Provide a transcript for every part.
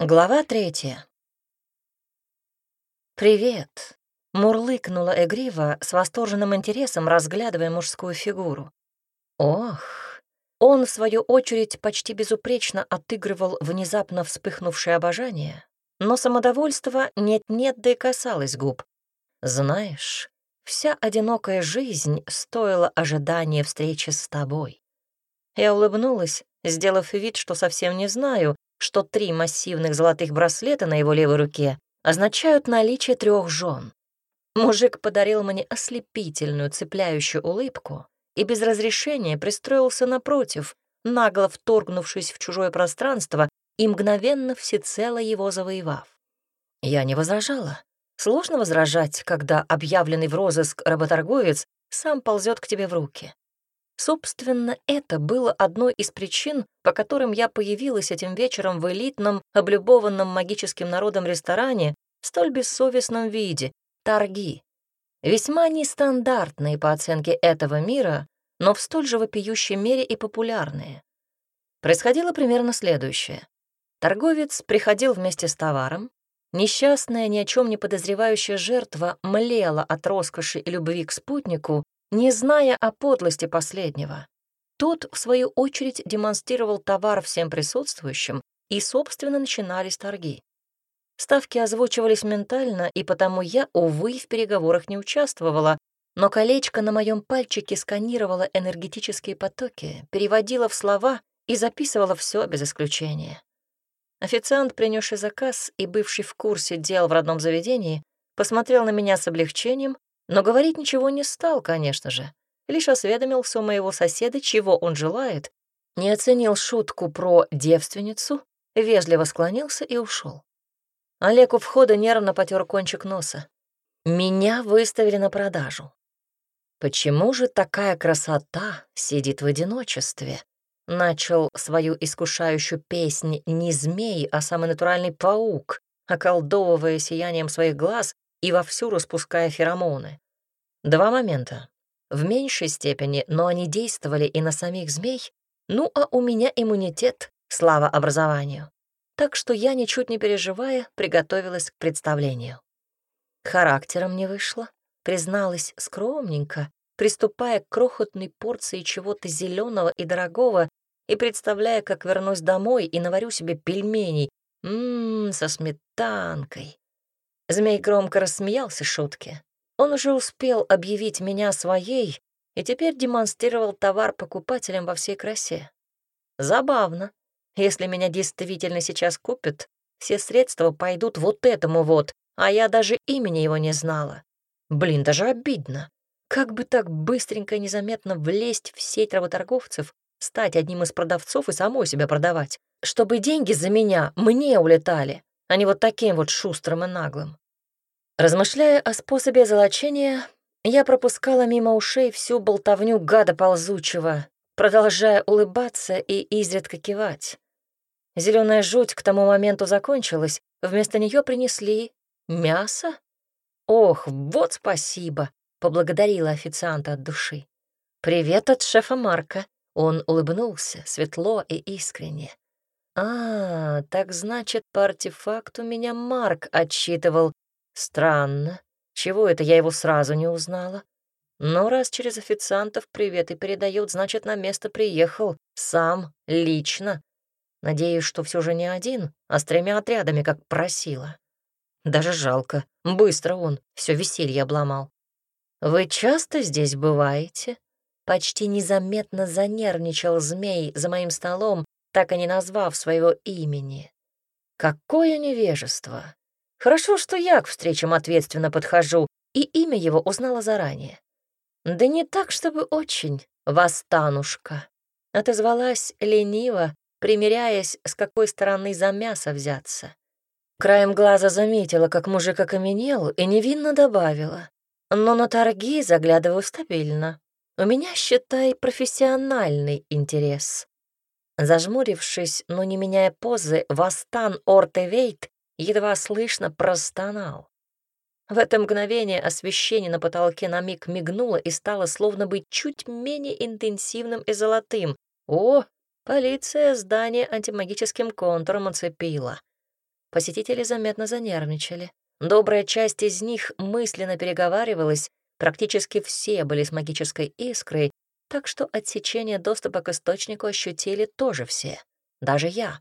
Глава третья. «Привет», — мурлыкнула Эгрива с восторженным интересом, разглядывая мужскую фигуру. «Ох!» Он, в свою очередь, почти безупречно отыгрывал внезапно вспыхнувшее обожание, но самодовольство нет-нет, да и касалось губ. «Знаешь, вся одинокая жизнь стоила ожидания встречи с тобой». Я улыбнулась, сделав вид, что совсем не знаю, что три массивных золотых браслета на его левой руке означают наличие трех жен. Мужик подарил мне ослепительную цепляющую улыбку и без разрешения пристроился напротив, нагло вторгнувшись в чужое пространство и мгновенно всецело его завоевав. Я не возражала. Сложно возражать, когда объявленный в розыск работорговец сам ползет к тебе в руки. Собственно, это было одной из причин, по которым я появилась этим вечером в элитном, облюбованном магическим народом ресторане в столь бессовестном виде — торги. Весьма нестандартные по оценке этого мира, но в столь же вопиющей мере и популярные. Происходило примерно следующее. Торговец приходил вместе с товаром, несчастная, ни о чем не подозревающая жертва млела от роскоши и любви к спутнику, не зная о подлости последнего. Тот, в свою очередь, демонстрировал товар всем присутствующим, и, собственно, начинались торги. Ставки озвучивались ментально, и потому я, увы, в переговорах не участвовала, но колечко на моем пальчике сканировало энергетические потоки, переводило в слова и записывало все без исключения. Официант, принесший заказ и бывший в курсе дел в родном заведении, посмотрел на меня с облегчением но говорить ничего не стал, конечно же. Лишь осведомился у моего соседа, чего он желает, не оценил шутку про девственницу, вежливо склонился и ушел. Олег у входа нервно потер кончик носа. Меня выставили на продажу. Почему же такая красота сидит в одиночестве? Начал свою искушающую песнь не змей, а самый натуральный паук, околдовывая сиянием своих глаз и вовсю распуская феромоны. Два момента. В меньшей степени, но они действовали и на самих змей, ну а у меня иммунитет, слава образованию. Так что я, ничуть не переживая, приготовилась к представлению. Характером не вышло, призналась скромненько, приступая к крохотной порции чего-то зеленого и дорогого и представляя, как вернусь домой и наварю себе пельменей, ммм, со сметанкой. Змей громко рассмеялся шутке. Он уже успел объявить меня своей и теперь демонстрировал товар покупателям во всей красе. Забавно. Если меня действительно сейчас купят, все средства пойдут вот этому вот, а я даже имени его не знала. Блин, даже обидно. Как бы так быстренько и незаметно влезть в сеть работорговцев, стать одним из продавцов и самой себя продавать, чтобы деньги за меня мне улетали, а не вот таким вот шустрым и наглым. Размышляя о способе золочения, я пропускала мимо ушей всю болтовню гада ползучего, продолжая улыбаться и изредка кивать. Зеленая жуть к тому моменту закончилась, вместо нее принесли мясо. Ох, вот спасибо, поблагодарила официанта от души. Привет от шефа Марка. Он улыбнулся, светло и искренне. «А, так значит, по артефакту меня Марк отчитывал. Странно. Чего это я его сразу не узнала? Но раз через официантов привет и передает, значит, на место приехал. Сам, лично. Надеюсь, что все же не один, а с тремя отрядами, как просила. Даже жалко. Быстро он все веселье обломал. «Вы часто здесь бываете?» Почти незаметно занервничал змей за моим столом, так и не назвав своего имени. Какое невежество! Хорошо, что я к встречам ответственно подхожу, и имя его узнала заранее. Да не так, чтобы очень, Востанушка. Отозвалась лениво, примеряясь, с какой стороны за мясо взяться. Краем глаза заметила, как мужик окаменел, и невинно добавила. Но на торги заглядываю стабильно. У меня, считай, профессиональный интерес. Зажмурившись, но не меняя позы, Вастан Ортевейт едва слышно простонал. В это мгновение освещение на потолке на миг мигнуло и стало словно быть чуть менее интенсивным и золотым. О, полиция здание антимагическим контуром оцепила. Посетители заметно занервничали. Добрая часть из них мысленно переговаривалась, практически все были с магической искрой, так что отсечение доступа к источнику ощутили тоже все, даже я.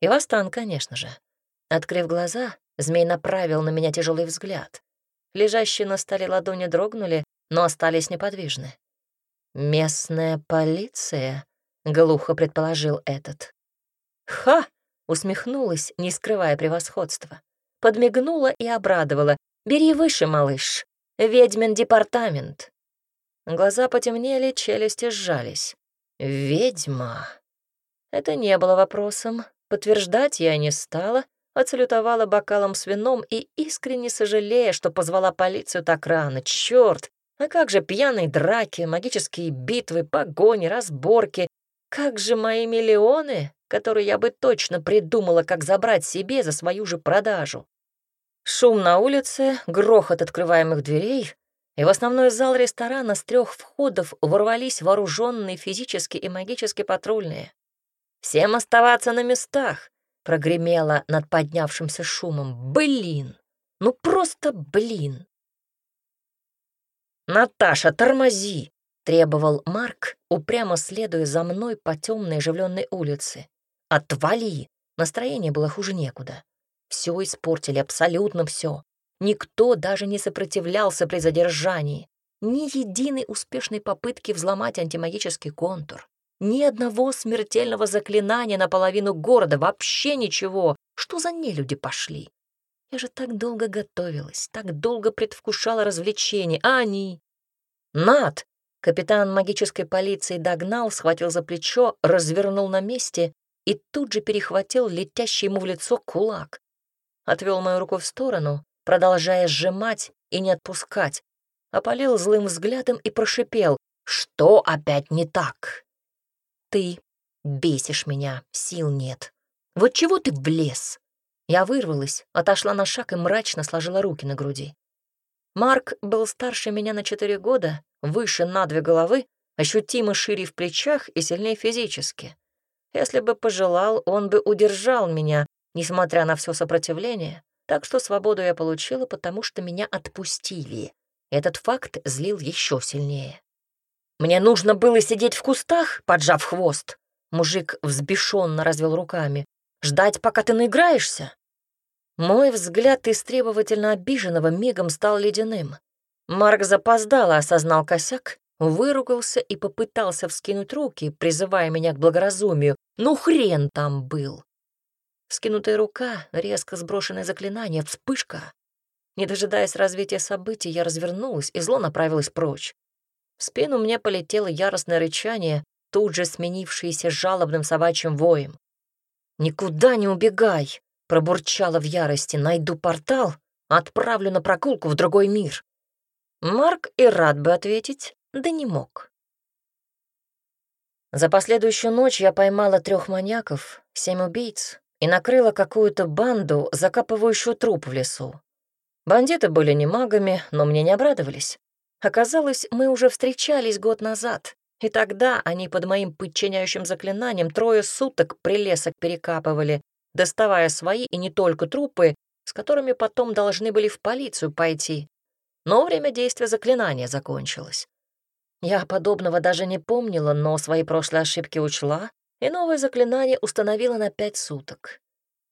И Вастан, конечно же. Открыв глаза, змей направил на меня тяжелый взгляд. Лежащие на столе ладони дрогнули, но остались неподвижны. «Местная полиция», — глухо предположил этот. «Ха!» — усмехнулась, не скрывая превосходства. Подмигнула и обрадовала. «Бери выше, малыш. Ведьмин департамент». Глаза потемнели, челюсти сжались. «Ведьма!» Это не было вопросом. Подтверждать я не стала, отсалютовала бокалом с вином и искренне сожалея, что позвала полицию так рано. Черт! А как же пьяные драки, магические битвы, погони, разборки? Как же мои миллионы, которые я бы точно придумала, как забрать себе за свою же продажу? Шум на улице, грохот открываемых дверей, и в основной зал ресторана с трех входов ворвались вооруженные физически и магически патрульные. «Всем оставаться на местах!» — прогремело над поднявшимся шумом. «Блин! Ну просто блин!» «Наташа, тормози!» — требовал Марк, упрямо следуя за мной по темной оживленной улице. «Отвали!» Настроение было хуже некуда. Все испортили, абсолютно все. Никто даже не сопротивлялся при задержании. Ни единой успешной попытки взломать антимагический контур. Ни одного смертельного заклинания на половину города, вообще ничего. Что за нелюди пошли? Я же так долго готовилась, так долго предвкушала развлечения, а они... Над! Капитан магической полиции догнал, схватил за плечо, развернул на месте и тут же перехватил летящий ему в лицо кулак. Отвел мою руку в сторону, продолжая сжимать и не отпускать, опалил злым взглядом и прошипел, что опять не так. Ты бесишь меня, сил нет. Вот чего ты влез? Я вырвалась, отошла на шаг и мрачно сложила руки на груди. Марк был старше меня на четыре года, выше на две головы, ощутимо шире в плечах и сильнее физически. Если бы пожелал, он бы удержал меня, несмотря на все сопротивление, так что свободу я получила, потому что меня отпустили. Этот факт злил еще сильнее. Мне нужно было сидеть в кустах, поджав хвост. Мужик взбешенно развел руками. Ждать, пока ты наиграешься? Мой взгляд из требовательно обиженного мигом стал ледяным. Марк запоздало осознал косяк, выругался и попытался вскинуть руки, призывая меня к благоразумию. Ну хрен там был! Скинутая рука, резко сброшенное заклинание, вспышка. Не дожидаясь развития событий, я развернулась и зло направилась прочь. В спину мне полетело яростное рычание, тут же сменившееся жалобным собачьим воем. «Никуда не убегай!» — пробурчала в ярости. «Найду портал, отправлю на прогулку в другой мир». Марк и рад бы ответить, да не мог. За последующую ночь я поймала трех маньяков, семь убийц и накрыла какую-то банду, закапывающую труп в лесу. Бандиты были не магами, но мне не обрадовались. Оказалось, мы уже встречались год назад, и тогда они под моим подчиняющим заклинанием трое суток прилесок перекапывали, доставая свои и не только трупы, с которыми потом должны были в полицию пойти. Но время действия заклинания закончилось. Я подобного даже не помнила, но свои прошлые ошибки учла, и новое заклинание установила на пять суток.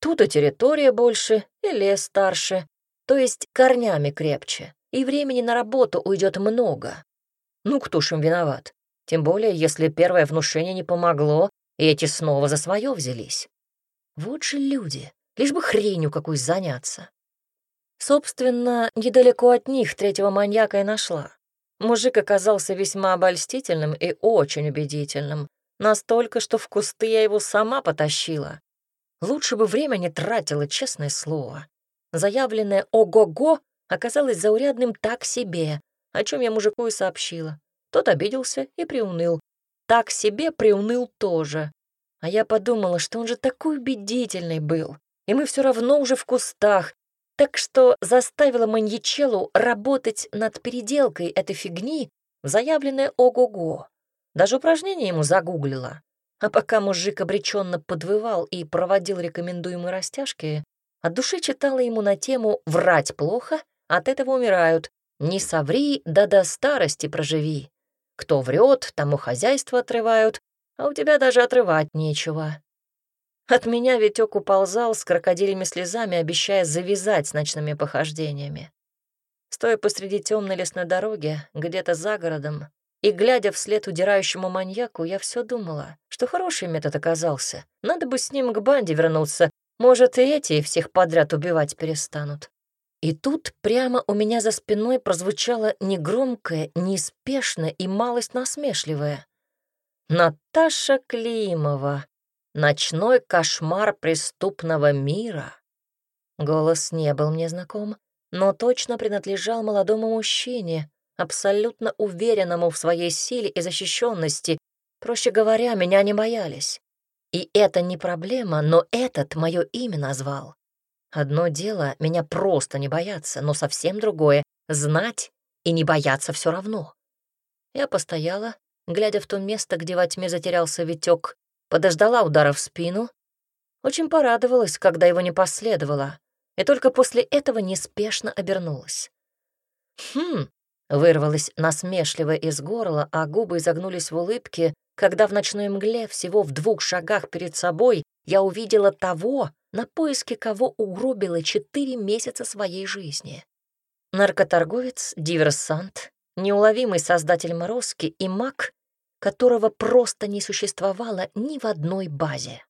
Тут и территория больше, и лес старше, то есть корнями крепче и времени на работу уйдет много. Ну, кто ж им виноват? Тем более, если первое внушение не помогло, и эти снова за свое взялись. Вот же люди, лишь бы хренью какой заняться. Собственно, недалеко от них третьего маньяка и нашла. Мужик оказался весьма обольстительным и очень убедительным. Настолько, что в кусты я его сама потащила. Лучше бы время не тратила, честное слово. Заявленное «ого-го» оказалось заурядным так себе, о чем я мужику и сообщила. Тот обиделся и приуныл. Так себе приуныл тоже. А я подумала, что он же такой убедительный был, и мы все равно уже в кустах, так что заставила маньячелу работать над переделкой этой фигни в заявленное ого-го. Даже упражнение ему загуглила. А пока мужик обреченно подвывал и проводил рекомендуемые растяжки, От души читала ему на тему «Врать плохо, от этого умирают. Не соври, да до старости проживи. Кто врет, тому хозяйство отрывают, а у тебя даже отрывать нечего». От меня Витёк уползал с крокодилями слезами, обещая завязать с ночными похождениями. Стоя посреди темной лесной дороги, где-то за городом, и, глядя вслед удирающему маньяку, я все думала, что хороший метод оказался. Надо бы с ним к банде вернуться. Может, и эти всех подряд убивать перестанут. И тут прямо у меня за спиной прозвучало негромкое, неспешное и малость насмешливое. «Наташа Климова. Ночной кошмар преступного мира». Голос не был мне знаком, но точно принадлежал молодому мужчине, абсолютно уверенному в своей силе и защищенности. Проще говоря, меня не боялись. И это не проблема, но этот мое имя назвал. Одно дело — меня просто не бояться, но совсем другое — знать и не бояться все равно. Я постояла, глядя в то место, где во тьме затерялся Витек, подождала удара в спину, очень порадовалась, когда его не последовало, и только после этого неспешно обернулась. Хм, Вырвалось насмешливо из горла, а губы изогнулись в улыбке, когда в ночной мгле всего в двух шагах перед собой я увидела того, на поиске кого угробила четыре месяца своей жизни. Наркоторговец, диверсант, неуловимый создатель морозки и маг, которого просто не существовало ни в одной базе.